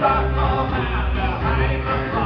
Rock on, the high,